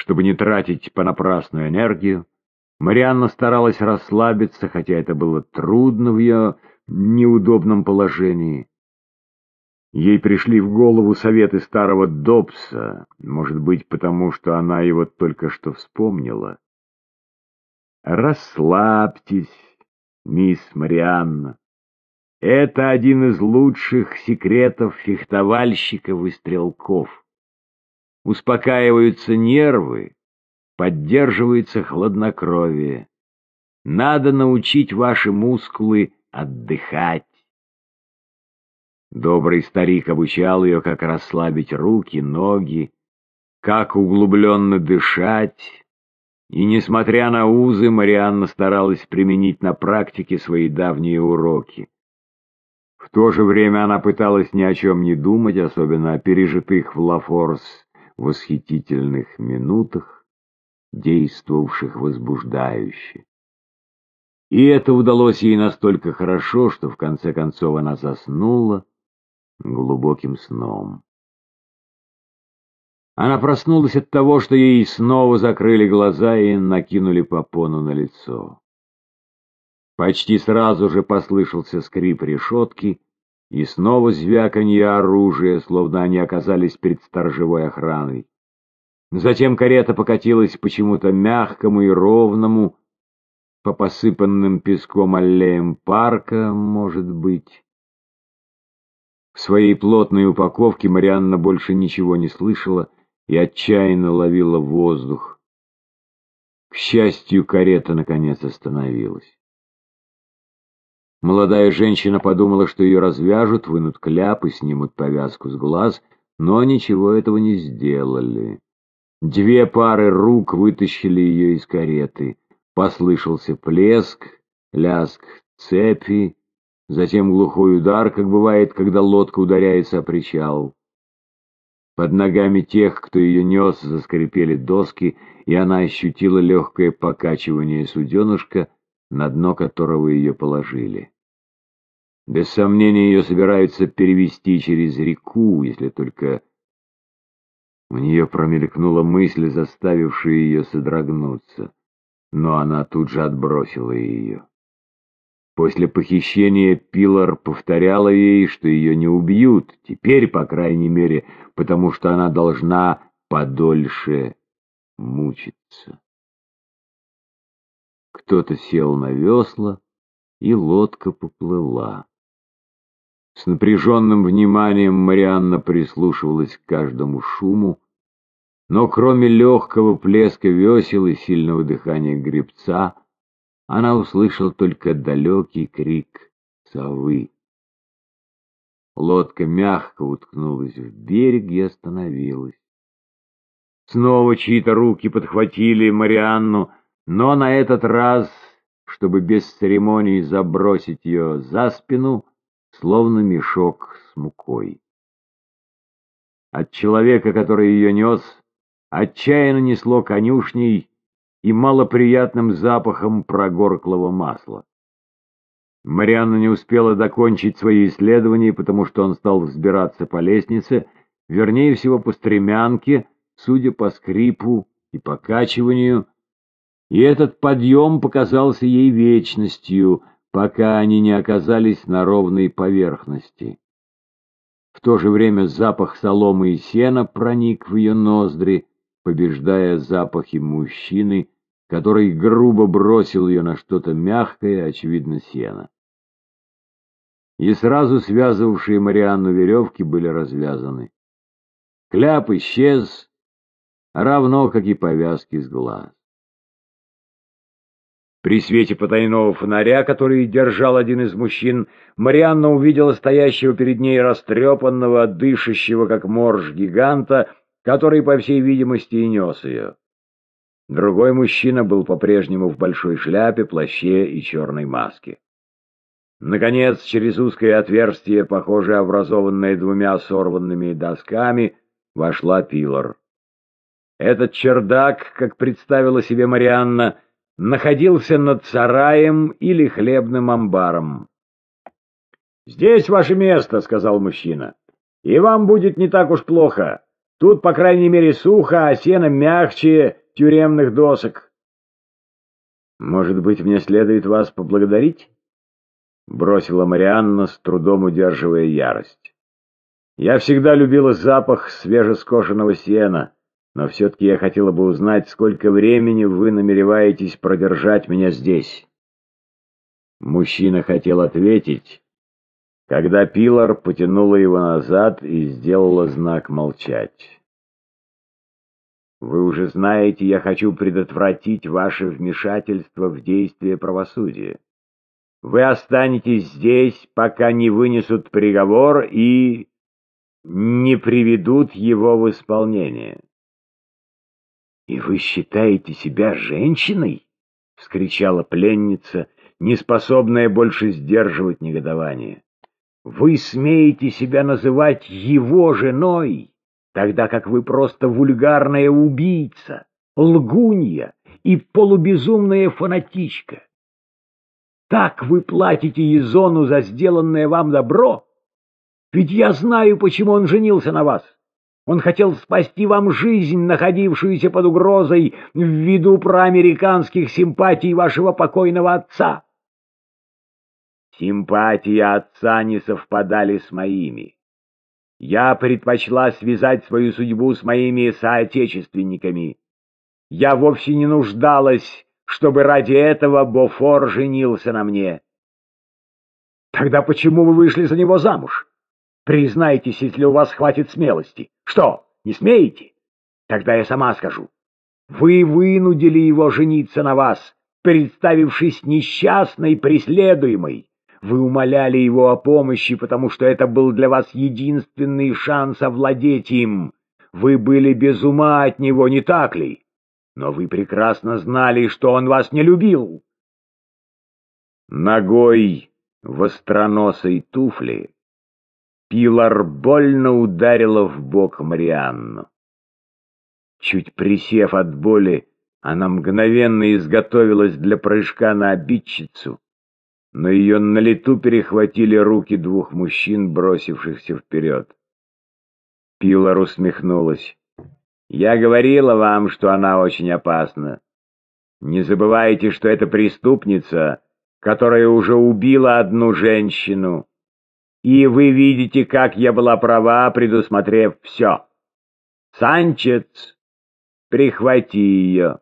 Чтобы не тратить понапрасную энергию, Марианна старалась расслабиться, хотя это было трудно в ее неудобном положении. Ей пришли в голову советы старого Добса, может быть, потому что она его только что вспомнила. «Расслабьтесь, мисс Марианна. Это один из лучших секретов фехтовальщиков и стрелков. Успокаиваются нервы, поддерживается хладнокровие. Надо научить ваши мускулы отдыхать. Добрый старик обучал ее, как расслабить руки, ноги, как углубленно дышать, и, несмотря на узы, Марианна старалась применить на практике свои давние уроки. В то же время она пыталась ни о чем не думать, особенно о пережитых в Лафорс восхитительных минутах, действовавших возбуждающе. И это удалось ей настолько хорошо, что в конце концов она заснула глубоким сном. Она проснулась от того, что ей снова закрыли глаза и накинули попону на лицо. Почти сразу же послышался скрип решетки, и снова звяканье оружия, словно они оказались перед сторожевой охраной. Затем карета покатилась почему-то мягкому и ровному, по посыпанным песком аллеям парка, может быть. В своей плотной упаковке Марианна больше ничего не слышала и отчаянно ловила воздух. К счастью, карета наконец остановилась. Молодая женщина подумала, что ее развяжут, вынут кляп и снимут повязку с глаз, но ничего этого не сделали. Две пары рук вытащили ее из кареты. Послышался плеск, ляск цепи, затем глухой удар, как бывает, когда лодка ударяется о причал. Под ногами тех, кто ее нес, заскрипели доски, и она ощутила легкое покачивание суденышка, на дно которого ее положили. Без сомнения, ее собираются перевести через реку, если только у нее промелькнула мысль, заставившая ее содрогнуться, но она тут же отбросила ее. После похищения Пилар повторяла ей, что ее не убьют, теперь, по крайней мере, потому что она должна подольше мучиться. Кто-то сел на весла, и лодка поплыла. С напряженным вниманием Марианна прислушивалась к каждому шуму, но кроме легкого плеска весел и сильного дыхания гребца, она услышала только далекий крик совы. Лодка мягко уткнулась в берег и остановилась. Снова чьи-то руки подхватили Марианну, но на этот раз, чтобы без церемоний забросить ее за спину, словно мешок с мукой. От человека, который ее нес, отчаянно несло конюшней и малоприятным запахом прогорклого масла. Марианна не успела закончить свои исследования, потому что он стал взбираться по лестнице, вернее всего по стремянке, судя по скрипу и покачиванию, и этот подъем показался ей вечностью, пока они не оказались на ровной поверхности. В то же время запах соломы и сена проник в ее ноздри, побеждая запахи мужчины, который грубо бросил ее на что-то мягкое, очевидно, сено. И сразу связывавшие Марианну веревки были развязаны. Кляп исчез, равно как и повязки с глаз. При свете потайного фонаря, который держал один из мужчин, Марианна увидела стоящего перед ней растрепанного, дышащего, как морж гиганта, который, по всей видимости, и нес ее. Другой мужчина был по-прежнему в большой шляпе, плаще и черной маске. Наконец, через узкое отверстие, похоже образованное двумя сорванными досками, вошла Пилар. Этот чердак, как представила себе Марианна, — находился над сараем или хлебным амбаром. «Здесь ваше место», — сказал мужчина. «И вам будет не так уж плохо. Тут, по крайней мере, сухо, а сено мягче тюремных досок. Может быть, мне следует вас поблагодарить? Бросила Марианна, с трудом удерживая ярость. Я всегда любила запах свежескошенного сена, но все-таки я хотела бы узнать, сколько времени вы намереваетесь продержать меня здесь. Мужчина хотел ответить, когда Пилар потянула его назад и сделала знак молчать. «Вы уже знаете, я хочу предотвратить ваше вмешательство в действие правосудия. Вы останетесь здесь, пока не вынесут приговор и не приведут его в исполнение». «И вы считаете себя женщиной?» — вскричала пленница, неспособная больше сдерживать негодование. Вы смеете себя называть его женой, тогда как вы просто вульгарная убийца, лгунья и полубезумная фанатичка. Так вы платите Езону за сделанное вам добро? Ведь я знаю, почему он женился на вас. Он хотел спасти вам жизнь, находившуюся под угрозой ввиду проамериканских симпатий вашего покойного отца. Симпатии отца не совпадали с моими. Я предпочла связать свою судьбу с моими соотечественниками. Я вовсе не нуждалась, чтобы ради этого Бофор женился на мне. Тогда почему вы вышли за него замуж? Признайтесь, если у вас хватит смелости. Что, не смеете? Тогда я сама скажу. Вы вынудили его жениться на вас, представившись несчастной преследуемой. Вы умоляли его о помощи, потому что это был для вас единственный шанс овладеть им. Вы были без ума от него, не так ли? Но вы прекрасно знали, что он вас не любил. Ногой в остроносой туфли Пилар больно ударила в бок Марианну. Чуть присев от боли, она мгновенно изготовилась для прыжка на обидчицу но ее на лету перехватили руки двух мужчин, бросившихся вперед. Пилар усмехнулась. «Я говорила вам, что она очень опасна. Не забывайте, что это преступница, которая уже убила одну женщину. И вы видите, как я была права, предусмотрев все. Санчец, прихвати ее».